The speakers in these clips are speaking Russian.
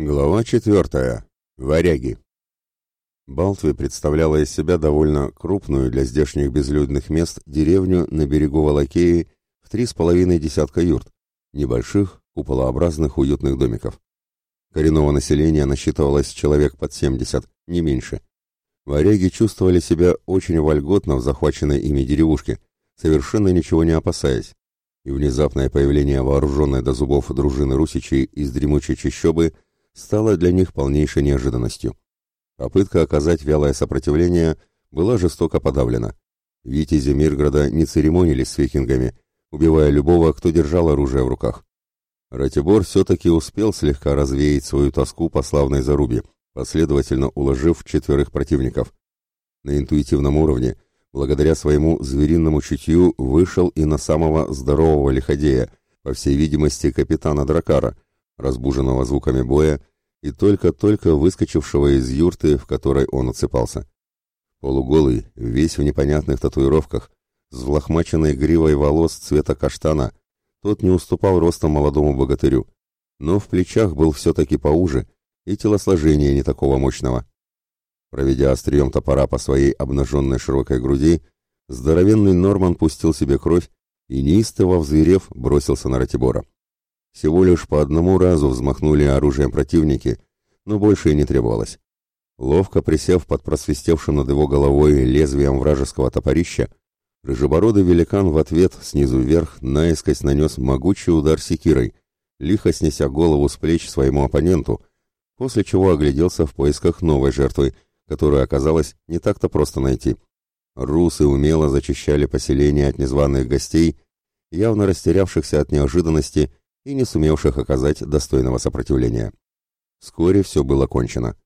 Глава четвертая. Варяги. Балтви представляла из себя довольно крупную для здешних безлюдных мест деревню на берегу Волокеи в три с половиной десятка юрт, небольших, куполообразных уютных домиков. Коренного населения насчитывалось человек под 70, не меньше. Варяги чувствовали себя очень вольготно в захваченной ими деревушке, совершенно ничего не опасаясь, и внезапное появление вооруженной до зубов дружины русичей из дремучей чащобы – стало для них полнейшей неожиданностью. Попытка оказать вялое сопротивление была жестоко подавлена. Витязи Мирграда не церемонились с викингами, убивая любого, кто держал оружие в руках. Ратибор все-таки успел слегка развеять свою тоску по славной зарубе, последовательно уложив четверых противников. На интуитивном уровне, благодаря своему звериному чутью, вышел и на самого здорового лиходея, по всей видимости, капитана Дракара – разбуженного звуками боя и только-только выскочившего из юрты, в которой он отсыпался. Полуголый, весь в непонятных татуировках, с влохмаченной гривой волос цвета каштана, тот не уступал ростом молодому богатырю, но в плечах был все-таки поуже и телосложение не такого мощного. Проведя острием топора по своей обнаженной широкой груди, здоровенный Норман пустил себе кровь и неистово взырев бросился на Ратибора. Всего лишь по одному разу взмахнули оружием противники, но больше и не требовалось. Ловко присев под просвистевшим над его головой лезвием вражеского топорища, рыжебородый великан в ответ снизу вверх наискось нанес могучий удар секирой, лихо снеся голову с плеч своему оппоненту, после чего огляделся в поисках новой жертвы, которую оказалось не так-то просто найти. Русы умело зачищали поселение от незваных гостей, явно растерявшихся от неожиданности и не сумевших оказать достойного сопротивления. Вскоре все было кончено.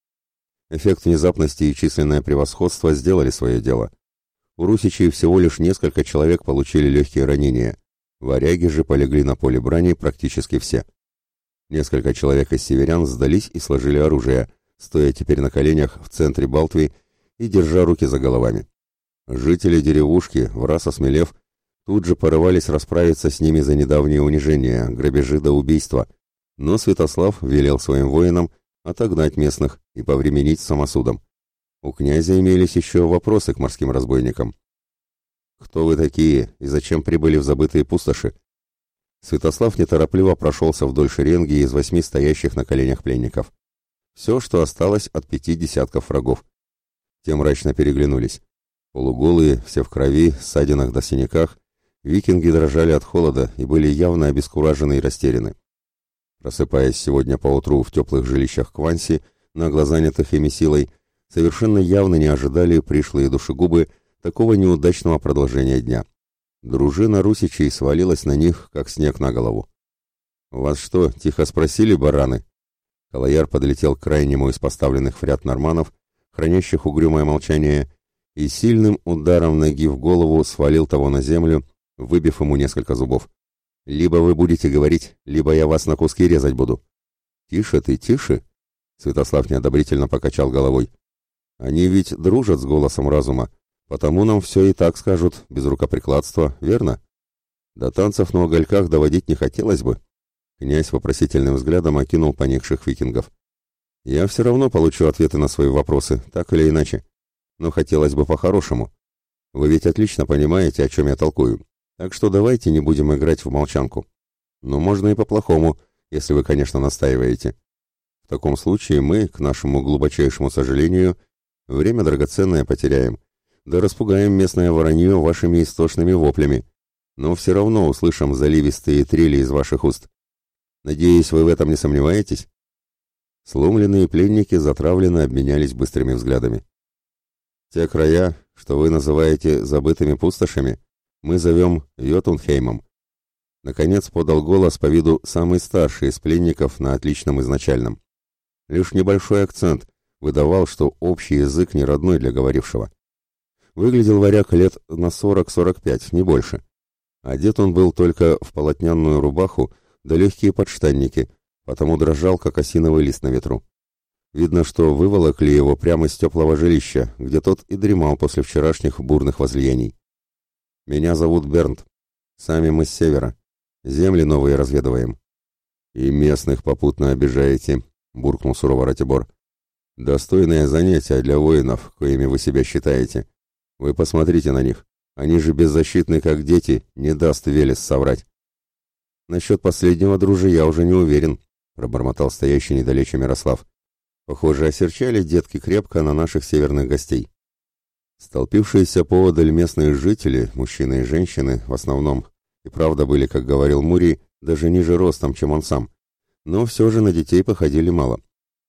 Эффект внезапности и численное превосходство сделали свое дело. У русичей всего лишь несколько человек получили легкие ранения. Варяги же полегли на поле брани практически все. Несколько человек из северян сдались и сложили оружие, стоя теперь на коленях в центре Балтвии и держа руки за головами. Жители деревушки, в раз осмелев, тут же порывались расправиться с ними за недавние унижения, грабежи до убийства. Но Святослав велел своим воинам отогнать местных и повременить самосудом. У князя имелись еще вопросы к морским разбойникам. «Кто вы такие и зачем прибыли в забытые пустоши?» Святослав неторопливо прошелся вдоль шеренги из восьми стоящих на коленях пленников. Все, что осталось от пяти десятков врагов. Те мрачно переглянулись. Полуголые, все в крови, ссадинах до синяках, Викинги дрожали от холода и были явно обескуражены и растеряны. Просыпаясь сегодня поутру в теплых жилищах Кванси, на глаза ими силой, совершенно явно не ожидали пришлые душегубы такого неудачного продолжения дня. Дружина русичей свалилась на них, как снег на голову. «Вас что, тихо спросили, бараны?» Калаяр подлетел к крайнему из поставленных в ряд норманов, хранящих угрюмое молчание, и сильным ударом ноги в голову свалил того на землю, выбив ему несколько зубов. «Либо вы будете говорить, либо я вас на куски резать буду». «Тише ты, тише!» Святослав неодобрительно покачал головой. «Они ведь дружат с голосом разума, потому нам все и так скажут, без рукоприкладства, верно?» До танцев на угольках доводить не хотелось бы. Князь вопросительным взглядом окинул поникших викингов. Я все равно получу ответы на свои вопросы, так или иначе. Но хотелось бы по-хорошему. Вы ведь отлично понимаете, о чем я толкую. Так что давайте не будем играть в молчанку. Но можно и по-плохому, если вы, конечно, настаиваете. В таком случае мы, к нашему глубочайшему сожалению, время драгоценное потеряем, да распугаем местное воронье вашими истошными воплями, но все равно услышим заливистые трели из ваших уст. Надеюсь, вы в этом не сомневаетесь?» Сломленные пленники затравленно обменялись быстрыми взглядами. «Те края, что вы называете забытыми пустошами, мы зовем Йотунхеймом». Наконец подал голос по виду самый старший из пленников на отличном изначальном. Лишь небольшой акцент выдавал, что общий язык не родной для говорившего. Выглядел варяг лет на 40-45, не больше. Одет он был только в полотняную рубаху да легкие подштанники, потому дрожал, как осиновый лист на ветру. Видно, что выволокли его прямо из теплого жилища, где тот и дремал после вчерашних бурных возлияний. Меня зовут Бернт. Сами мы с севера. Земли новые разведываем. И местных попутно обижаете, буркнул сурово Ратибор. Достойное занятие для воинов, коими вы себя считаете. Вы посмотрите на них. Они же беззащитны, как дети, не даст Велес соврать. Насчет последнего, дружи, я уже не уверен, пробормотал стоящий недалече Мирослав. Похоже, осерчали детки крепко на наших северных гостей. Столпившиеся поодаль местные жители, мужчины и женщины в основном, и правда были, как говорил Мури, даже ниже ростом, чем он сам, но все же на детей походили мало.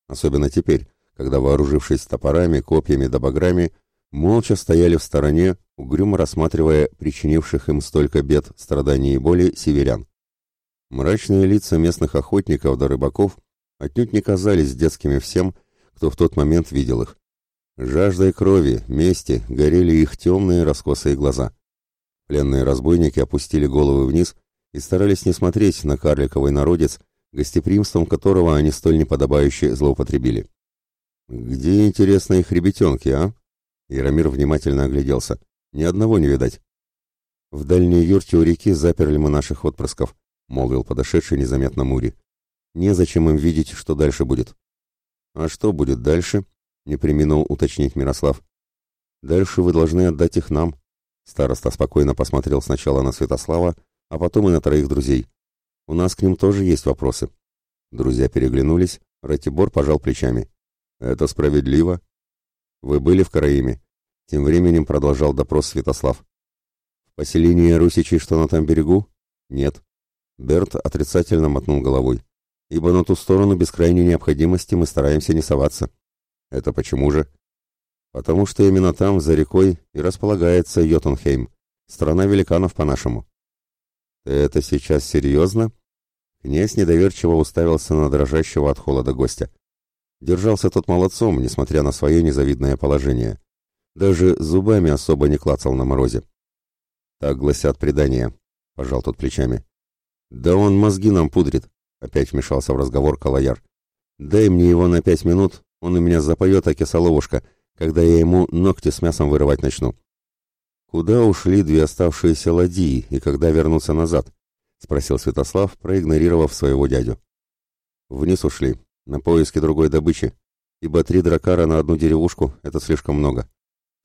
Особенно теперь, когда, вооружившись топорами, копьями да баграми, молча стояли в стороне, угрюмо рассматривая причинивших им столько бед, страданий и боли северян. Мрачные лица местных охотников да рыбаков отнюдь не казались детскими всем, кто в тот момент видел их. Жаждой крови, мести горели их темные раскосые глаза. Пленные разбойники опустили головы вниз и старались не смотреть на карликовый народец, гостеприимством которого они столь неподобающе злоупотребили. «Где, интересно, их ребятенки, а?» Яромир внимательно огляделся. «Ни одного не видать». «В дальней юрте у реки заперли мы наших отпрысков», — молвил подошедший незаметно Мури. «Незачем им видеть, что дальше будет». «А что будет дальше?» не применил уточнить Мирослав. Дальше вы должны отдать их нам. Староста спокойно посмотрел сначала на Святослава, а потом и на троих друзей. У нас к ним тоже есть вопросы. Друзья переглянулись, Ратибор пожал плечами. Это справедливо. Вы были в Караиме? Тем временем продолжал допрос Святослав. В поселении русичей, что на том берегу? Нет. Берт отрицательно мотнул головой. Ибо на ту сторону без крайней необходимости мы стараемся не соваться. Это почему же? Потому что именно там, за рекой, и располагается Йотунхейм, страна великанов по-нашему. Это сейчас серьезно? Князь недоверчиво уставился на дрожащего от холода гостя. Держался тот молодцом, несмотря на свое незавидное положение. Даже зубами особо не клацал на морозе. Так гласят предания, пожал тот плечами. Да он мозги нам пудрит, опять вмешался в разговор Калаяр. Дай мне его на пять минут, он у меня запоет, а кисоловушка, когда я ему ногти с мясом вырывать начну. Куда ушли две оставшиеся ладьи и когда вернутся назад? Спросил Святослав, проигнорировав своего дядю. Вниз ушли, на поиски другой добычи, ибо три дракара на одну деревушку — это слишком много.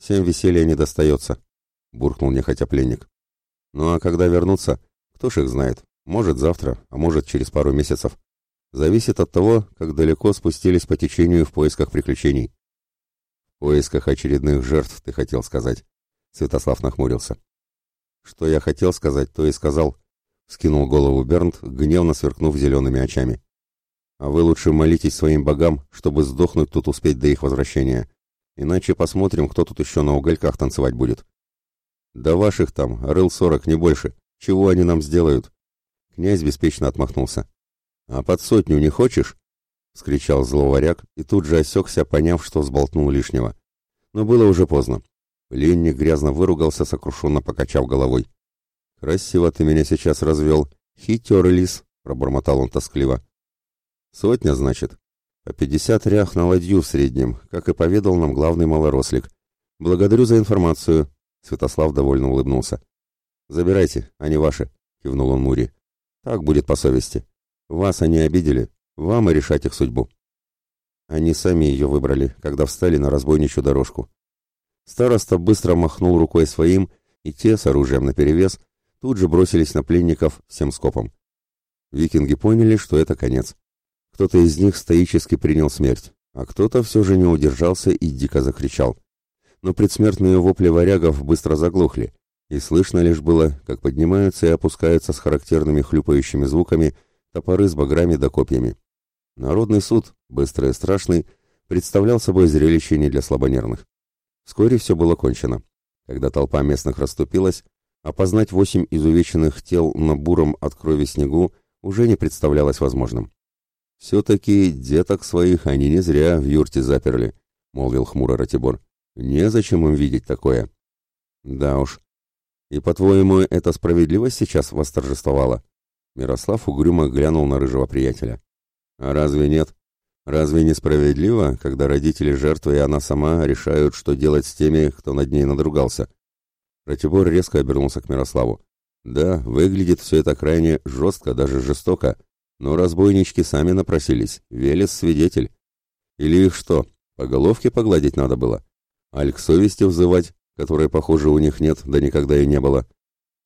Всем веселья не достается, — буркнул нехотя пленник. Ну а когда вернутся, кто ж их знает, может завтра, а может через пару месяцев зависит от того, как далеко спустились по течению в поисках приключений. В поисках очередных жертв, ты хотел сказать. Святослав нахмурился. Что я хотел сказать, то и сказал. Скинул голову Бернт, гневно сверкнув зелеными очами. А вы лучше молитесь своим богам, чтобы сдохнуть тут успеть до их возвращения. Иначе посмотрим, кто тут еще на угольках танцевать будет. Да ваших там, рыл сорок, не больше. Чего они нам сделают? Князь беспечно отмахнулся. «А под сотню не хочешь?» — скричал зловаряк и тут же осекся, поняв, что сболтнул лишнего. Но было уже поздно. Пленник грязно выругался, сокрушенно покачав головой. «Красиво ты меня сейчас развел. Хитер лис!» — пробормотал он тоскливо. «Сотня, значит?» «По пятьдесят рях на ладью в среднем, как и поведал нам главный малорослик. Благодарю за информацию!» — Святослав довольно улыбнулся. «Забирайте, они ваши!» — кивнул он Мури. «Так будет по совести!» Вас они обидели, вам и решать их судьбу. Они сами ее выбрали, когда встали на разбойничью дорожку. Староста быстро махнул рукой своим, и те, с оружием наперевес, тут же бросились на пленников всем скопом. Викинги поняли, что это конец. Кто-то из них стоически принял смерть, а кто-то все же не удержался и дико закричал. Но предсмертные вопли варягов быстро заглохли, и слышно лишь было, как поднимаются и опускаются с характерными хлюпающими звуками – топоры с баграми да копьями. Народный суд, быстрый и страшный, представлял собой зрелище не для слабонервных. Вскоре все было кончено. Когда толпа местных расступилась, опознать восемь изувеченных тел на буром от крови снегу уже не представлялось возможным. «Все-таки деток своих они не зря в юрте заперли», — молвил хмуро Ратибор. «Незачем им видеть такое». «Да уж. И, по-твоему, эта справедливость сейчас восторжествовала?» Мирослав угрюмо глянул на рыжего приятеля. «А разве нет? Разве несправедливо, когда родители жертвы и она сама решают, что делать с теми, кто над ней надругался?» Ратибор резко обернулся к Мирославу. «Да, выглядит все это крайне жестко, даже жестоко, но разбойнички сами напросились, Велес свидетель. Или их что, по головке погладить надо было? Аль к совести взывать, которой, похоже, у них нет, да никогда и не было?»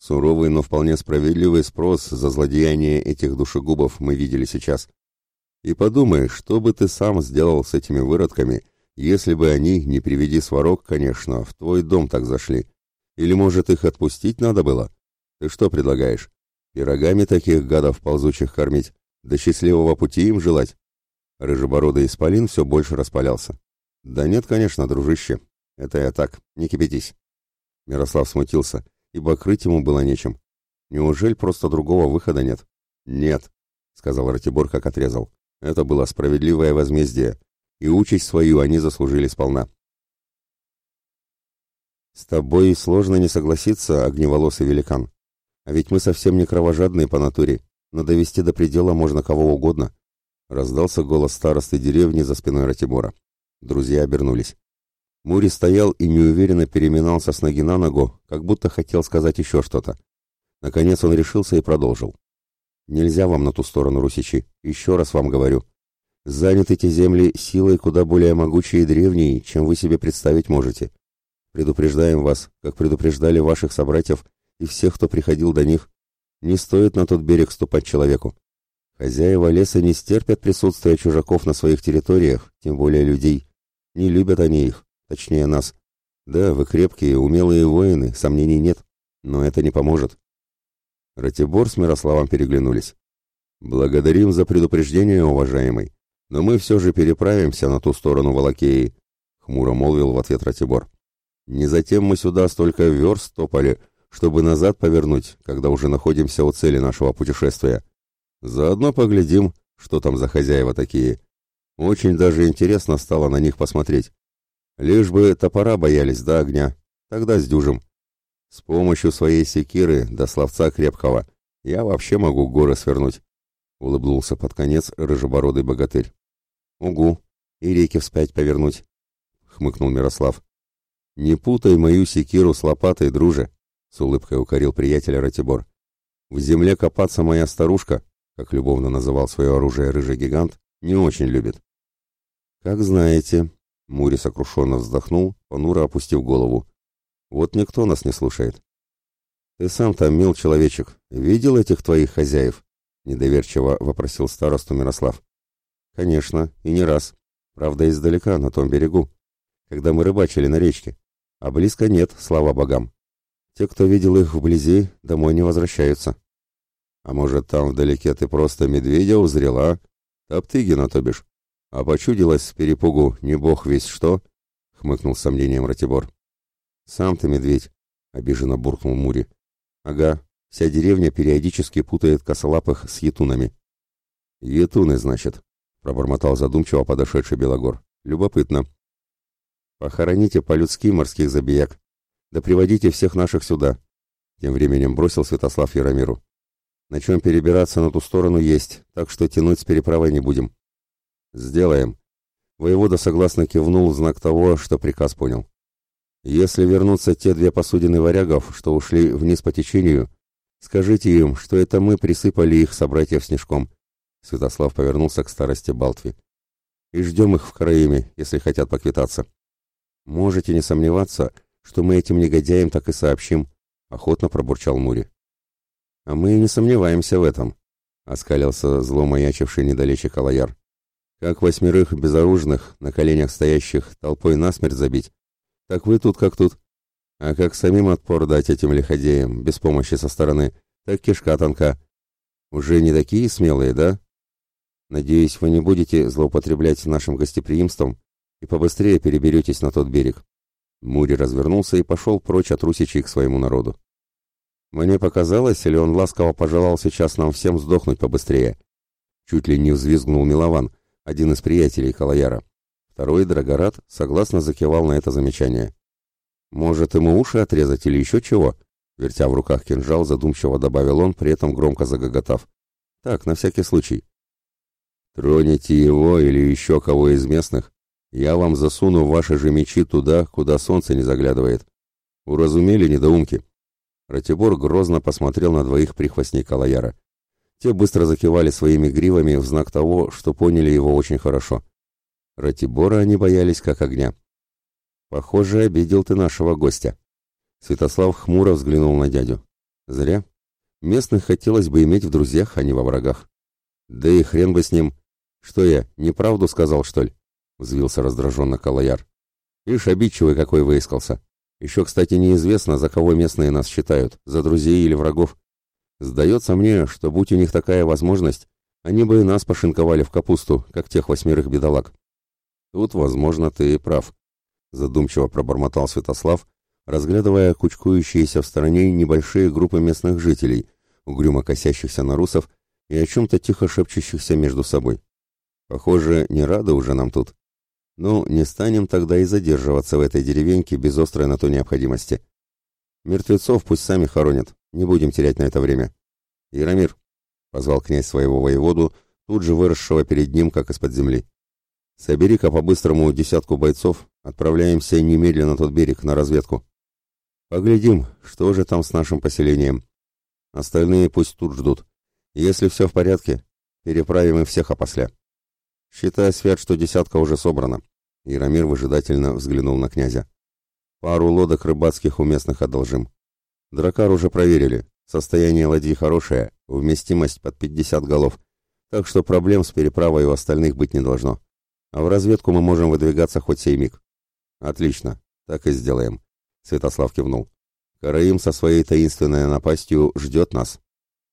Суровый, но вполне справедливый спрос за злодеяние этих душегубов мы видели сейчас. И подумай, что бы ты сам сделал с этими выродками, если бы они, не приведи сварок, конечно, в твой дом так зашли. Или, может, их отпустить надо было? Ты что предлагаешь? Пирогами таких гадов ползучих кормить? до счастливого пути им желать? Рыжебородый исполин все больше распалялся. Да нет, конечно, дружище. Это я так, не кипятись. Мирослав смутился ибо крыть ему было нечем. Неужели просто другого выхода нет? Нет, сказал Ратибор, как отрезал. Это было справедливое возмездие, и участь свою они заслужили сполна. С тобой сложно не согласиться, огневолосый великан. А ведь мы совсем не кровожадные по натуре, но довести до предела можно кого угодно. Раздался голос старосты деревни за спиной Ратибора. Друзья обернулись. Мури стоял и неуверенно переминался с ноги на ногу, как будто хотел сказать еще что-то. Наконец он решился и продолжил. «Нельзя вам на ту сторону, русичи, еще раз вам говорю. Заняты эти земли силой куда более могучей и древней, чем вы себе представить можете. Предупреждаем вас, как предупреждали ваших собратьев и всех, кто приходил до них. Не стоит на тот берег ступать человеку. Хозяева леса не стерпят присутствия чужаков на своих территориях, тем более людей. Не любят они их точнее нас. Да, вы крепкие, умелые воины, сомнений нет, но это не поможет. Ратибор с Мирославом переглянулись. Благодарим за предупреждение, уважаемый, но мы все же переправимся на ту сторону Волокеи, хмуро молвил в ответ Ратибор. Не затем мы сюда столько верст топали, чтобы назад повернуть, когда уже находимся у цели нашего путешествия. Заодно поглядим, что там за хозяева такие. Очень даже интересно стало на них посмотреть. Лишь бы топора боялись до огня, тогда с дюжим. С помощью своей секиры до словца крепкого я вообще могу горы свернуть, — улыбнулся под конец рыжебородый богатырь. — Угу, и реки вспять повернуть, — хмыкнул Мирослав. — Не путай мою секиру с лопатой, друже, — с улыбкой укорил приятеля Ратибор. — В земле копаться моя старушка, как любовно называл свое оружие рыжий гигант, не очень любит. — Как знаете, Мури сокрушенно вздохнул, понуро опустив голову. «Вот никто нас не слушает». «Ты сам там, мил человечек, видел этих твоих хозяев?» — недоверчиво вопросил старосту Мирослав. «Конечно, и не раз. Правда, издалека, на том берегу. Когда мы рыбачили на речке. А близко нет, слава богам. Те, кто видел их вблизи, домой не возвращаются». «А может, там вдалеке ты просто медведя узрела? Топтыгина, то бишь?» А почудилось с перепугу не бог весь что, — хмыкнул с сомнением Ратибор. — Сам ты медведь, — обиженно буркнул Мури. — Ага, вся деревня периодически путает косолапых с етунами. — Етуны, значит, — пробормотал задумчиво подошедший Белогор. — Любопытно. — Похороните по-людски морских забияк. Да приводите всех наших сюда, — тем временем бросил Святослав Яромиру. — На чем перебираться на ту сторону есть, так что тянуть с переправой не будем. — «Сделаем». Воевода согласно кивнул в знак того, что приказ понял. «Если вернутся те две посудины варягов, что ушли вниз по течению, скажите им, что это мы присыпали их собратьев снежком». Святослав повернулся к старости Балтви. «И ждем их в Караиме, если хотят поквитаться». «Можете не сомневаться, что мы этим негодяям так и сообщим», — охотно пробурчал Мури. «А мы и не сомневаемся в этом», — оскалился зло маячивший недалече Калаяр. Как восьмерых безоружных, на коленях стоящих, толпой насмерть забить, так вы тут как тут. А как самим отпор дать этим лиходеям, без помощи со стороны, так кишка тонка. Уже не такие смелые, да? Надеюсь, вы не будете злоупотреблять нашим гостеприимством и побыстрее переберетесь на тот берег. Мури развернулся и пошел прочь от русичей к своему народу. Мне показалось, или он ласково пожелал сейчас нам всем сдохнуть побыстрее? Чуть ли не взвизгнул Милован, один из приятелей Калаяра. Второй Драгорат согласно закивал на это замечание. «Может, ему уши отрезать или еще чего?» Вертя в руках кинжал, задумчиво добавил он, при этом громко загоготав. «Так, на всякий случай». Тронете его или еще кого из местных, я вам засуну ваши же мечи туда, куда солнце не заглядывает. Уразумели недоумки?» Ратибор грозно посмотрел на двоих прихвостней Калаяра. Те быстро закивали своими гривами в знак того, что поняли его очень хорошо. Ратибора они боялись как огня. «Похоже, обидел ты нашего гостя». Святослав хмуро взглянул на дядю. «Зря. Местных хотелось бы иметь в друзьях, а не во врагах». «Да и хрен бы с ним. Что я, неправду сказал, что ли?» Взвился раздраженно Калаяр. «Ишь, обидчивый какой выискался. Еще, кстати, неизвестно, за кого местные нас считают, за друзей или врагов. Сдается мне, что будь у них такая возможность, они бы и нас пошинковали в капусту, как тех восьмерых бедолаг. Тут, возможно, ты и прав, задумчиво пробормотал Святослав, разглядывая кучкующиеся в стороне небольшие группы местных жителей, угрюмо косящихся на русов и о чем-то тихо шепчущихся между собой. Похоже, не рады уже нам тут. Ну, не станем тогда и задерживаться в этой деревеньке без острой на то необходимости. Мертвецов пусть сами хоронят, не будем терять на это время. Яромир, позвал князь своего воеводу, тут же выросшего перед ним, как из-под земли. Собери-ка по-быстрому десятку бойцов, отправляемся немедленно на тот берег, на разведку. Поглядим, что же там с нашим поселением. Остальные пусть тут ждут. Если все в порядке, переправим и всех опосля. Считай, Свят, что десятка уже собрана. Яромир выжидательно взглянул на князя. Пару лодок рыбацких у местных одолжим. Дракар уже проверили. Состояние ладьи хорошее, вместимость под 50 голов. Так что проблем с переправой у остальных быть не должно. А в разведку мы можем выдвигаться хоть сей миг. Отлично, так и сделаем. Святослав кивнул. Караим со своей таинственной напастью ждет нас.